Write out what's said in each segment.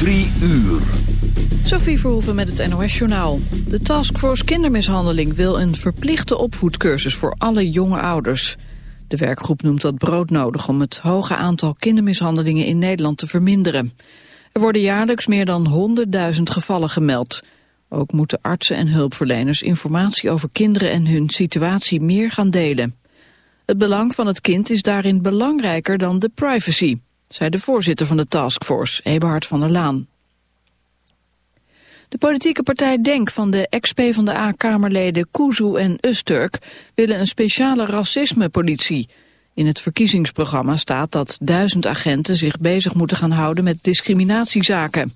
Drie uur. Sophie Verhoeven met het NOS-journaal. De Taskforce Kindermishandeling wil een verplichte opvoedcursus voor alle jonge ouders. De werkgroep noemt dat broodnodig om het hoge aantal kindermishandelingen in Nederland te verminderen. Er worden jaarlijks meer dan 100.000 gevallen gemeld. Ook moeten artsen en hulpverleners informatie over kinderen en hun situatie meer gaan delen. Het belang van het kind is daarin belangrijker dan de privacy, zei de voorzitter van de taskforce, Eberhard van der Laan. De politieke partij DENK van de ex-PVDA-kamerleden Kuzu en Usturk willen een speciale racismepolitie. In het verkiezingsprogramma staat dat duizend agenten zich bezig moeten gaan houden met discriminatiezaken.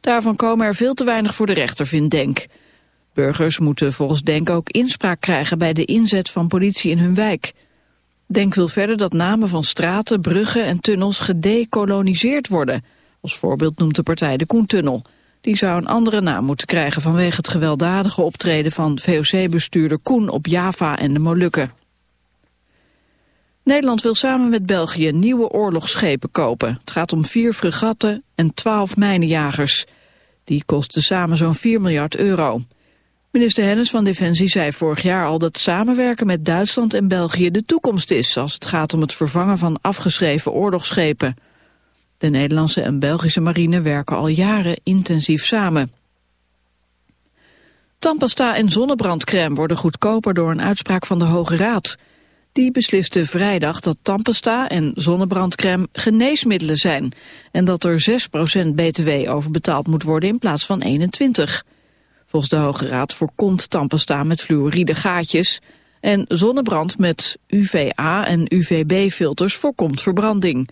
Daarvan komen er veel te weinig voor de rechter, vindt DENK. Burgers moeten volgens DENK ook inspraak krijgen bij de inzet van politie in hun wijk. DENK wil verder dat namen van straten, bruggen en tunnels gedecoloniseerd worden. Als voorbeeld noemt de partij de Koentunnel. Die zou een andere naam moeten krijgen vanwege het gewelddadige optreden van VOC-bestuurder Koen op Java en de Molukken. Nederland wil samen met België nieuwe oorlogsschepen kopen. Het gaat om vier fregatten en twaalf mijnenjagers. Die kosten samen zo'n 4 miljard euro. Minister Hennis van Defensie zei vorig jaar al dat samenwerken met Duitsland en België de toekomst is... als het gaat om het vervangen van afgeschreven oorlogsschepen. De Nederlandse en Belgische marine werken al jaren intensief samen. Tandpasta en zonnebrandcrème worden goedkoper door een uitspraak van de Hoge Raad. Die besliste vrijdag dat tandpasta en zonnebrandcrème geneesmiddelen zijn... en dat er 6% btw over betaald moet worden in plaats van 21. Volgens de Hoge Raad voorkomt tandpasta met fluoride gaatjes... en zonnebrand met UVA en UVB-filters voorkomt verbranding...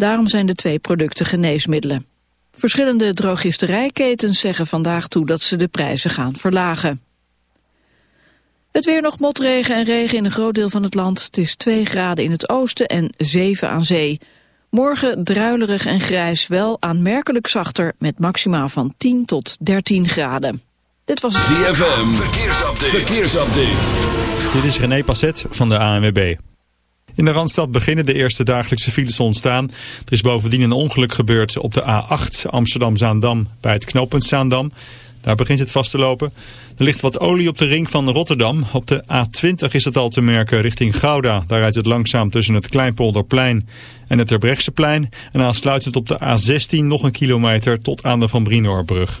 Daarom zijn de twee producten geneesmiddelen. Verschillende drogisterijketens zeggen vandaag toe dat ze de prijzen gaan verlagen. Het weer nog motregen en regen in een groot deel van het land. Het is 2 graden in het oosten en 7 aan zee. Morgen druilerig en grijs, wel aanmerkelijk zachter... met maximaal van 10 tot 13 graden. Dit was het ZFM, verkeersupdate. verkeersupdate. Dit is René Passet van de ANWB. In de Randstad beginnen de eerste dagelijkse files te ontstaan. Er is bovendien een ongeluk gebeurd op de A8 Amsterdam-Zaandam bij het knooppunt Zaandam. Daar begint het vast te lopen. Er ligt wat olie op de ring van Rotterdam. Op de A20 is het al te merken richting Gouda. Daar rijdt het langzaam tussen het Kleinpolderplein en het Terbrechtseplein. En aansluitend op de A16 nog een kilometer tot aan de Van Brinoorbrug.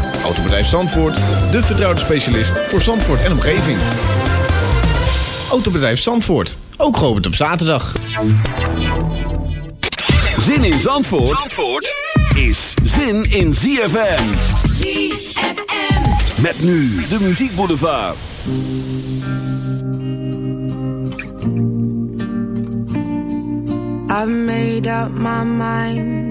Autobedrijf Zandvoort, de vertrouwde specialist voor Zandvoort en omgeving. Autobedrijf Zandvoort, ook geopend op zaterdag. Zin in Zandvoort, Zandvoort is zin in ZFM. ZFM. Met nu de muziekboulevard. I've made up my mind.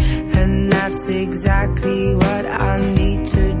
that's exactly what I need to do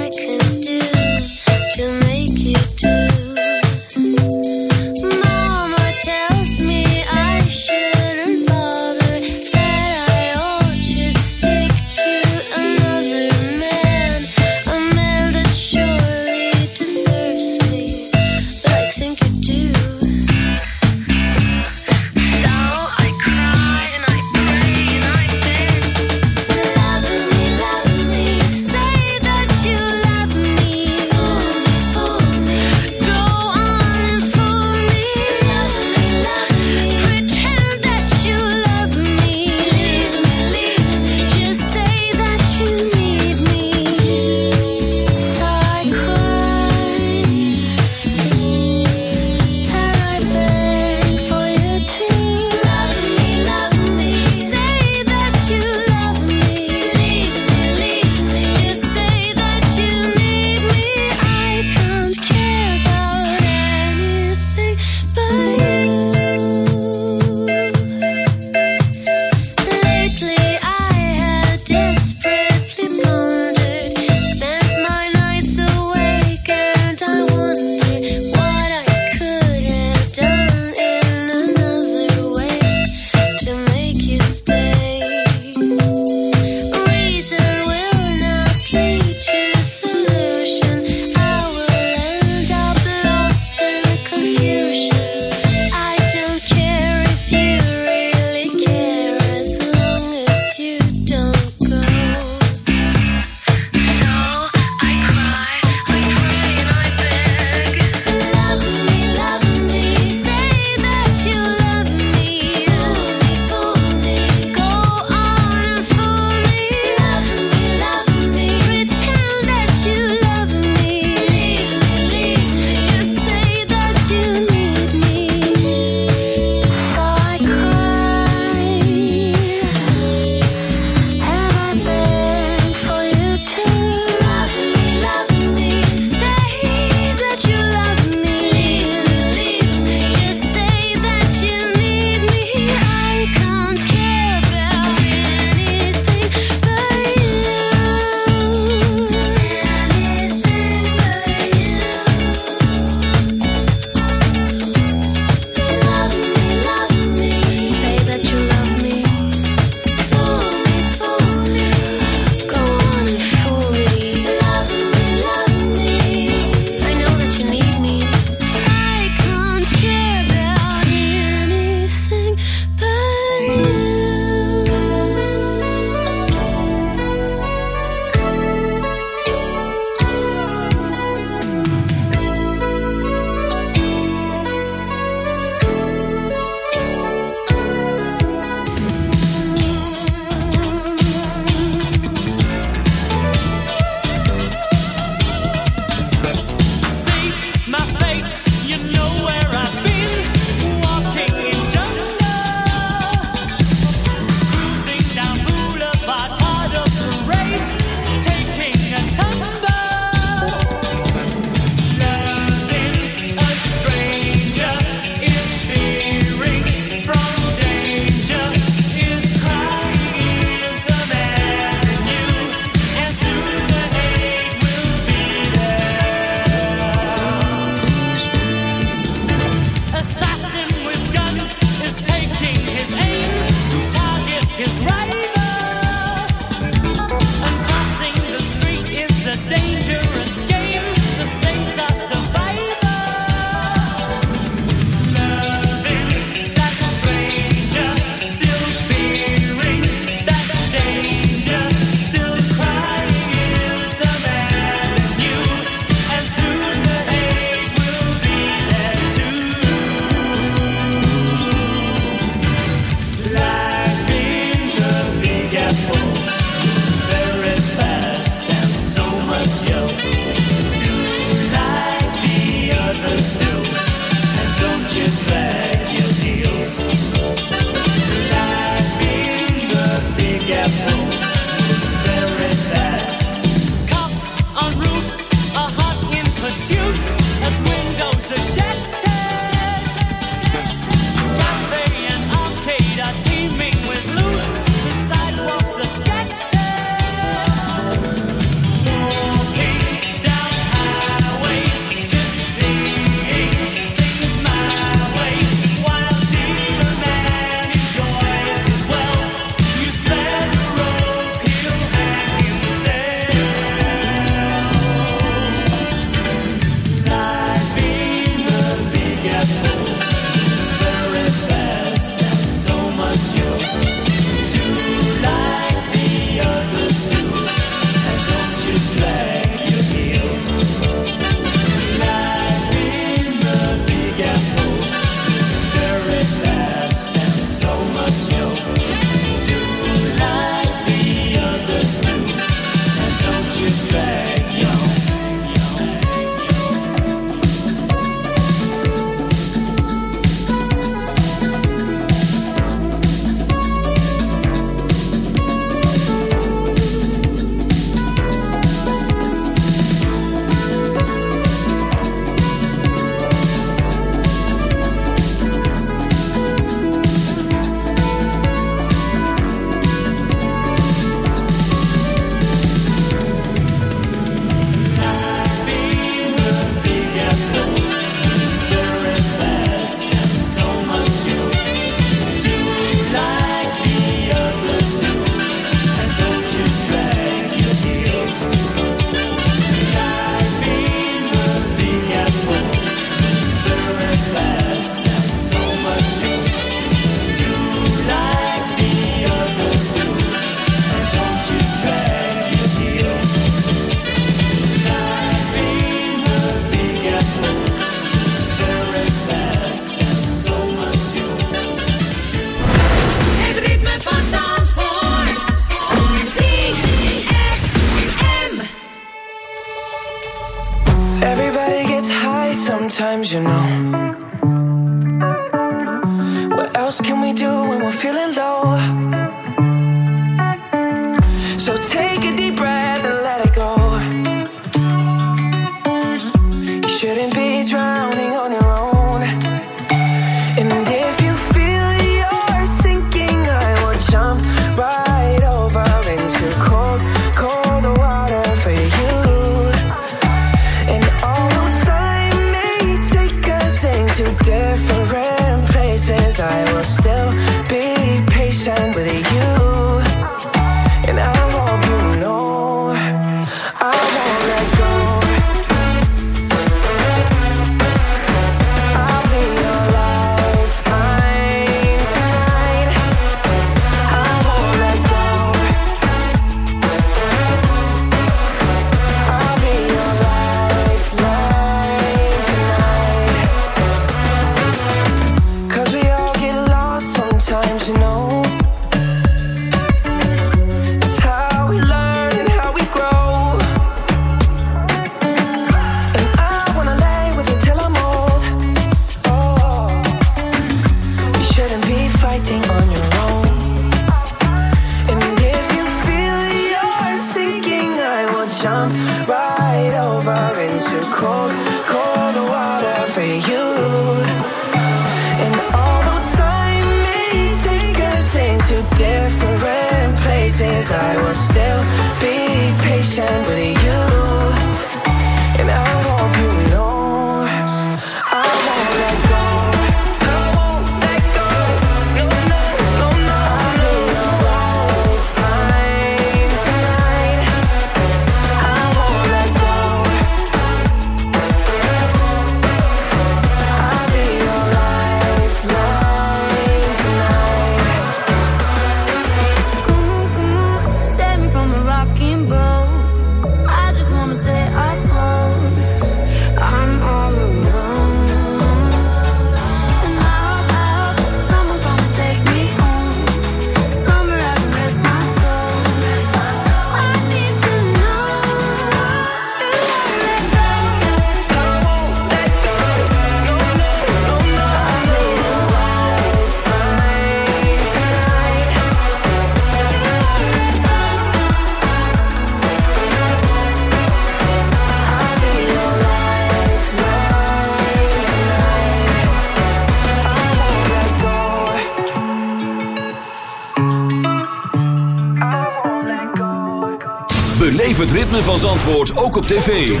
Als antwoord ook op tv.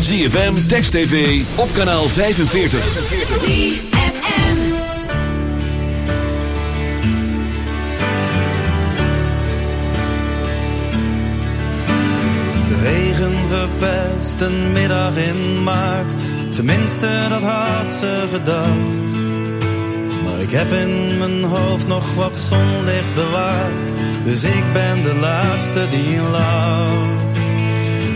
ZFM, Text TV, op kanaal 45. ZFM De regen verpest een middag in maart. Tenminste, dat had ze gedacht. Maar ik heb in mijn hoofd nog wat zonlicht bewaard. Dus ik ben de laatste die lacht.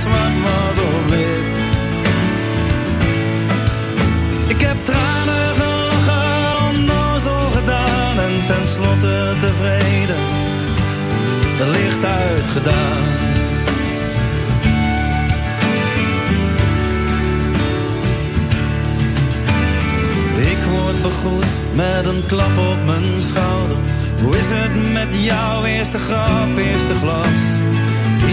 zwart was of. Ik heb tranen gelachen, zo gedaan en tenslotte tevreden, de licht uitgedaan. Ik word begroet met een klap op mijn schouder. Hoe is het met jou? Eerste grap, eerste glas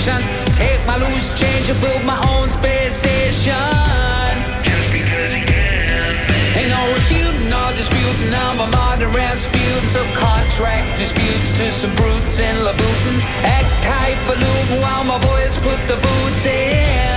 station. Take my loose change and build my own space station. Just because you can. Ain't no refuting or disputing. I'm a modern Rasputin. Some contract disputes to some brutes in Labutin. Act high while my boys put the boots in.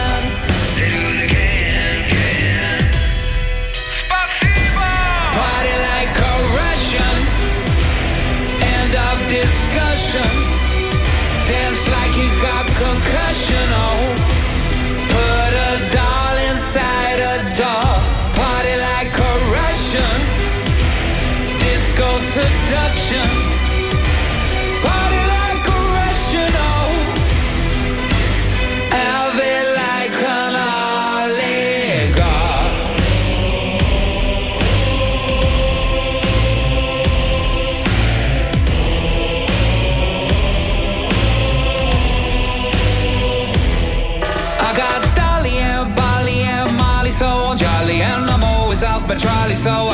so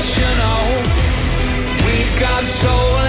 Oh. We've got soul.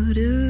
do do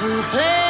to flame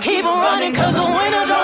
keep on running 'cause the winner don't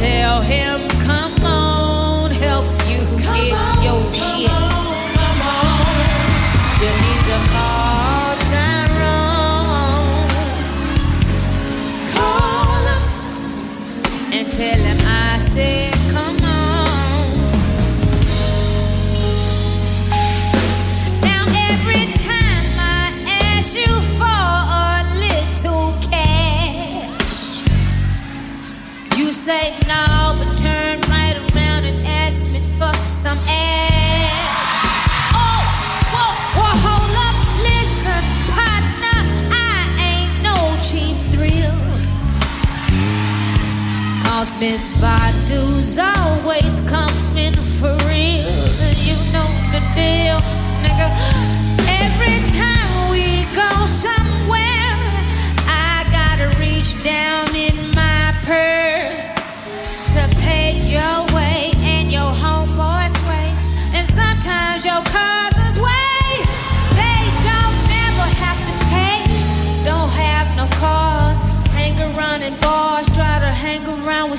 tell him, come on, help you get your shit. You need to call Tyrone. Call him and tell him I said, say no, but turn right around and ask me for some ass. Oh, whoa, whoa, hold up, listen, partner, I ain't no cheap thrill. Cause Miss Badu's always coming for real. You know the deal, nigga.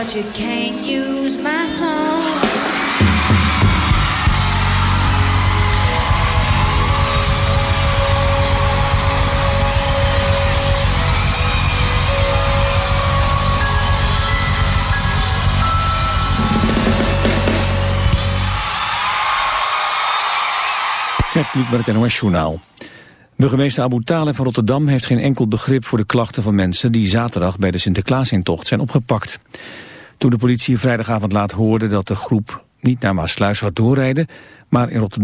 But you use my met het NOS-journaal. Burgemeester Abu Taleb van Rotterdam heeft geen enkel begrip voor de klachten van mensen die zaterdag bij de Sinterklaasintocht zijn opgepakt. Toen de politie vrijdagavond laat hoorde dat de groep niet naar Maasluis zou doorrijden, maar in Rotterdam